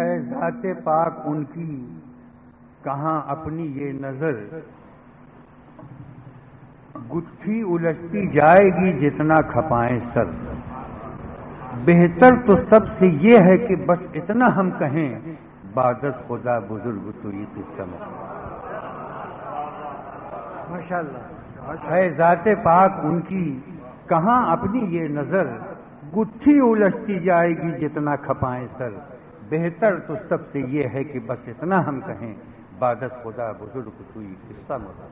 ہے ذات پاک ان کی؟ کہاں اپنی یہ نظر؟ گتھی الجھتی جائے گی جتنا کھپائیں سر۔ بہتر تو سب سے یہ ہے کہ بس اتنا ہم کہیں بادت خدا بزرگ تو یہ قصہ ماشاء اللہ ہے ذات پاک ان کی؟ کہاں اپنی یہ نظر؟ گتھی الجھتی جائے گی جتنا کھپائیں سر۔ بہتر تو سب سے یہ ہے کہ بس اتنا ہم کہیں بادت خدا، بزرگ تو قصہ مزہ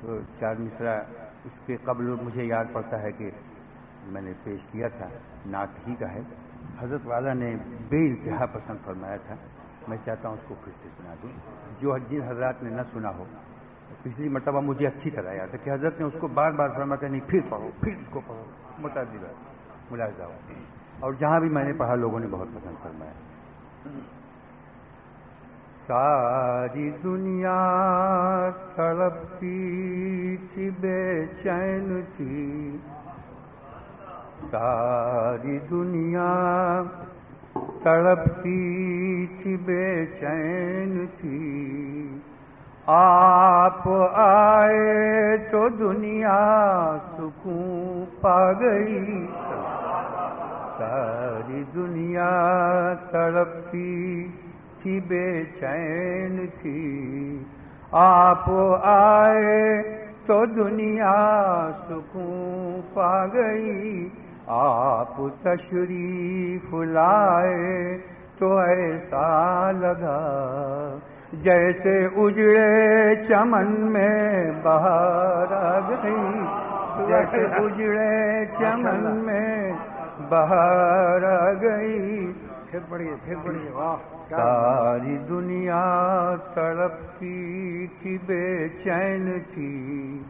تو چار مصرا اس کے قبل مجھے یاد پڑتا ہے کہ میں نے پیش کیا تھا، نعت ہی کا ہے۔ حضرت والا نے بے انتہا پسند فرمایا تھا۔ میں چاہتا ہوں اس کو پھر سے سنا دوں۔ جو جن حضرات نے نہ سنا ہو، پچھلی مرتبہ مجھے اچھی طرح یاد ہے کہ حضرت نے اس کو بار بار فرما کر نہیں، پھر پڑھو، پھر اس کو پڑھو۔ متعدد ملاحظہ ہو۔ اور جہاں بھی میں نے پڑھا، لوگوں نے بہت پسند فرمایا۔ ساری دنیا تڑپتی تھی، بے چین تھی۔ ساری دنیا تڑپتی تھی، بے چین تھی۔ آپ آئے تو دنیا سکون پا گئی۔ ساری دنیا تڑپتی تھی بے چین تھی آپ آئے تو دنیا سکون پا گئی آپ تشریف لائے تو ایسا لگا جیسے اجڑے چمن میں باہر آ گئی جیسے اجڑے چمن میں باہر آ گئی۔ پھر پڑھیے پھر پڑھیے۔ واہ ساری دنیا تڑپتی تھی بے چین تھی۔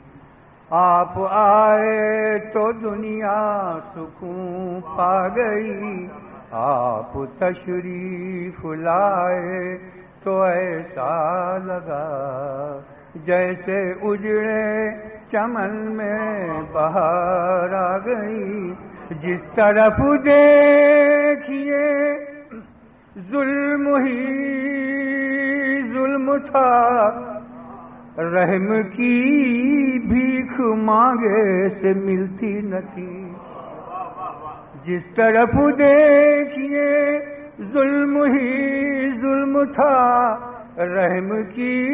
آپ آئے تو دنیا سکون پا گئی۔ آپ تشریف لائے تو ایسا لگا جیسے اجڑے چمن میں باہر آ گئی۔ جس طرف دیکھیے، ظلم ہی ظلم تھا۔ رحم کی بھیک مانگے سے ملتی نہ تھی۔ جس طرف دیکھیے، ظلم ہی ظلم تھا۔ رحم کی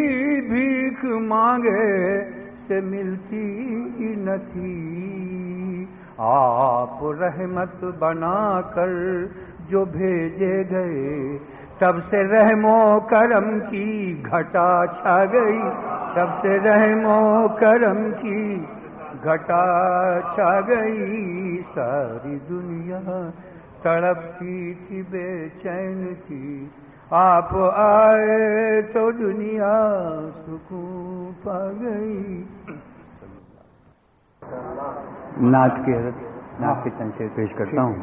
بھیک مانگے سے ملتی نہ تھی۔ آپ رحمت بنا کر جو بھیجے گئے، تب سے رحم و کرم کی گھٹا چھا گئی۔ تب سے رحم و کرم کی گھٹا چھا گئی۔ ساری دنیا تڑپتی تھی، بے چین تھی۔ آپ آئے تو دنیا سکون پا گئی۔ نعت کے نعت کے تنشے پیش کرتا ہوں۔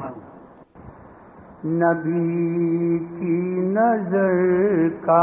نبی کی نظر کا